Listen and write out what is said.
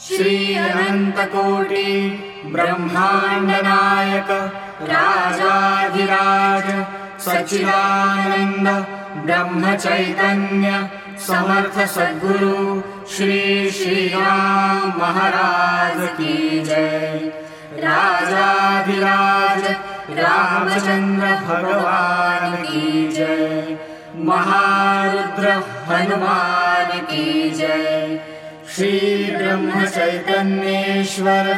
श्री अनन्तकोटि ब्रह्माण्डनायक राजाधिराज सचिदानन्द ब्रह्मचैतन्य समर्थ सद्गुरु श्री श्रीराम महाराज की जय। राजाधिराज रामचन्द्र भगवान की जय। महारुद्र हनुमान की जय श्री ब्रह्म चैतन्येश्वर